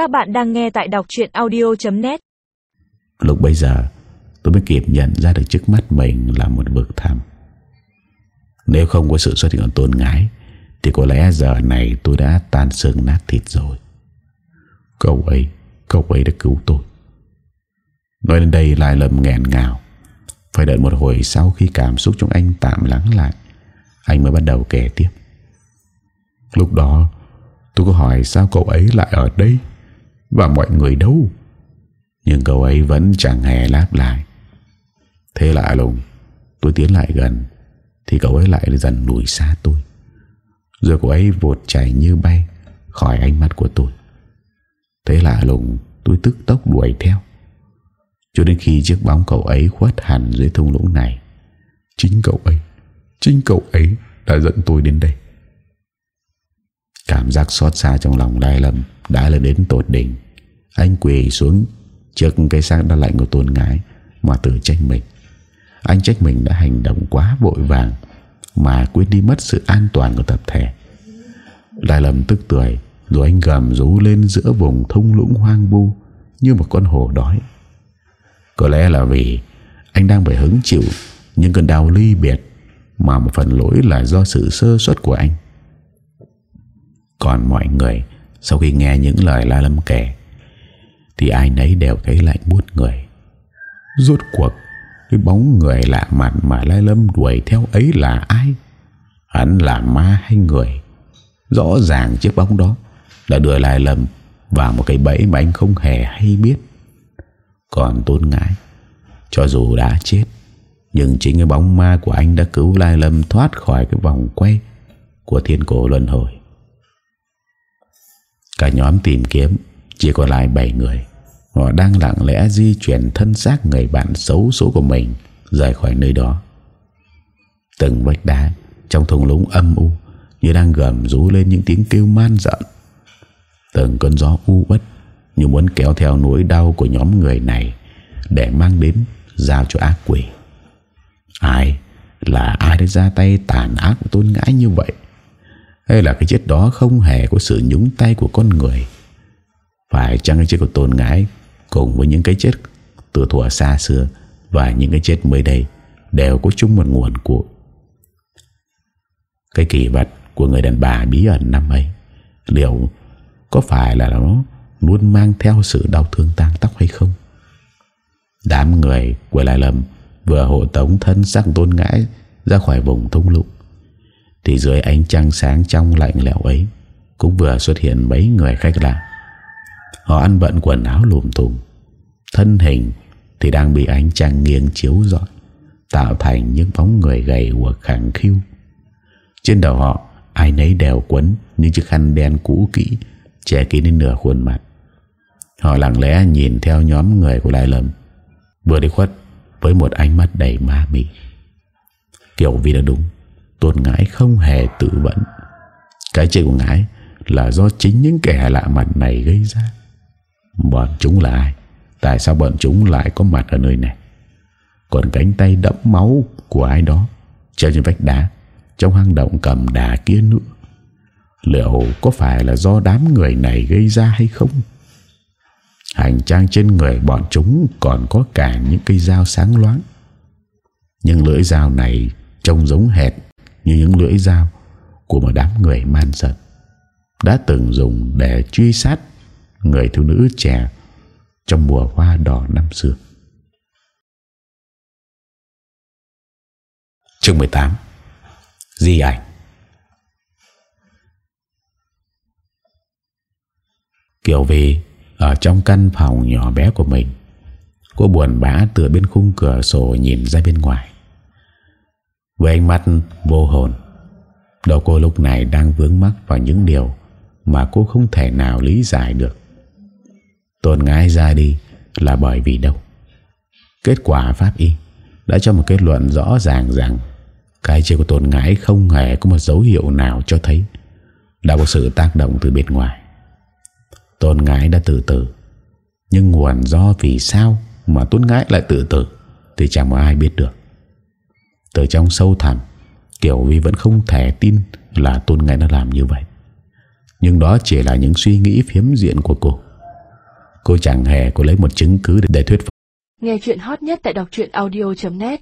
Các bạn đang nghe tại đọc chuyện audio.net Lúc bây giờ tôi mới kịp nhận ra được trước mắt mình là một vực thẳm. Nếu không có sự xuất hiện của tôn ngái thì có lẽ giờ này tôi đã tan xương nát thịt rồi. Cậu ấy, cậu ấy đã cứu tôi. Nói đến đây lại lầm nghẹn ngào. Phải đợi một hồi sau khi cảm xúc trong anh tạm lắng lại, anh mới bắt đầu kể tiếp. Lúc đó, tôi có hỏi sao cậu ấy lại ở đây và mọi người đâu. Nhưng cậu ấy vẫn chẳng hề đáp lại. Thế lạ lùng, tôi tiến lại gần, thì cậu ấy lại dần lùi xa tôi. Rồi cậu ấy vụt chạy như bay khỏi ánh mắt của tôi. Thế lạ lùng, tôi tức tốc đuổi theo. Cho đến khi chiếc bóng cậu ấy khuất hẳn dưới thung lũng này Chính cậu ấy Chính cậu ấy đã dẫn tôi đến đây Cảm giác xót xa trong lòng Lai Lâm Đã là đến tột đỉnh. Anh quỳ xuống Trước cái xác đã lạnh của tôn ngái Mà tự trách mình. Anh trách mình đã hành động quá vội vàng Mà quên đi mất sự an toàn của tập thể. Lai Lâm tức tuổi, Rồi anh gầm rú lên giữa vùng thung lũng hoang vu Như một con hổ đói. Có lẽ là vì anh đang phải hứng chịu những cơn đau ly biệt mà một phần lỗi là do sự sơ suất của anh. Còn mọi người sau khi nghe những lời La Lâm kể, thì ai nấy đều thấy lạnh buốt người. Rốt cuộc, cái bóng người lạ mặt mà La Lâm đuổi theo ấy là ai? Hắn là ma hay người? Rõ ràng chiếc bóng đó đã đưa la Lâm vào một cái bẫy mà anh không hề hay biết. Còn tôn ngãi, Cho dù đã chết, Nhưng chính cái bóng ma của anh đã cứu Lai Lâm thoát khỏi cái vòng quay Của thiên cổ luân hồi Cả nhóm tìm kiếm, Chỉ còn lại 7 người Họ đang lặng lẽ di chuyển thân xác người bạn xấu số của mình Rời khỏi nơi đó Từng vách đá Trong thùng lũng âm u Như đang gầm rú lên những tiếng kêu man giận Từng cơn gió u bất như muốn kéo theo nỗi đau của nhóm người này để mang đến giao cho ác quỷ. Ai là ai đã ra tay tàn ác tôn ngãi như vậy? Hay là cái chết đó không hề có sự nhúng tay của con người? Phải chăng cái chết của tôn ngãi cùng với những cái chết từ thuở xa xưa và những cái chết mới đây đều có chung một nguồn của cái kỳ vật của người đàn bà bí ẩn năm ấy? Liệu có phải là nó luôn mang theo sự đau thương tang tóc hay không? Đám người của Lai Lâm vừa hộ tống thân sắc tôn ngãi ra khỏi vùng thung lũng thì dưới ánh trăng sáng trong lạnh lẽo ấy, cũng vừa xuất hiện mấy người khách lạ. Họ ăn bận quần áo lùm tùm. Thân hình thì đang bị ánh trăng nghiêng chiếu rọi, tạo thành những bóng người gầy của khẳng khiu. Trên đầu họ, ai nấy đều quấn những chiếc khăn đen cũ kỹ, che kín đến nửa khuôn mặt. Họ lặng lẽ nhìn theo nhóm người của Lai Lâm, Vừa đi khuất Với một ánh mắt đầy ma mị. Kiểu vì đã đúng tuần ngãi không hề tự vẫn. Cái chết của ngãi Là do chính những kẻ lạ mặt này gây ra. Bọn chúng là ai? Tại sao bọn chúng lại có mặt ở nơi này? Còn cánh tay đẫm máu Của ai đó, Treo trên vách đá, Trong hang động cầm đà kia nữa. Liệu có phải là do đám người này gây ra hay không? Hành trang trên người bọn chúng còn có cả những cây dao sáng loáng. Nhưng lưỡi dao này trông giống hệt như những lưỡi dao của một đám người man giật đã từng dùng để truy sát người thiếu nữ trẻ trong mùa hoa đỏ năm xưa. Chương 18 Di ảnh. Kiều vì ở trong căn phòng nhỏ bé của mình, Cô buồn bã từ bên khung cửa sổ nhìn ra bên ngoài. Với ánh mắt vô hồn. Đầu cô lúc này đang vướng mắc vào những điều Mà cô không thể nào lý giải được. Tôn ngái ra đi là bởi vì đâu? Kết quả pháp y Đã cho một kết luận rõ ràng rằng Cái chết của tôn ngái không hề có một dấu hiệu nào cho thấy Đã có sự tác động từ bên ngoài. Tôn Ngãi đã tự tử, Nhưng nguồn do vì sao Mà Tôn Ngãi lại tự tử Thì chẳng có ai biết được. Từ trong sâu thẳm Kiểu Vi vẫn không thể tin Là Tôn Ngãi đã làm như vậy. Nhưng đó chỉ là những suy nghĩ phiếm diện của cô. Cô chẳng hề có lấy một chứng cứ để thuyết phục. Nghe chuyện hot nhất tại đọc audio.net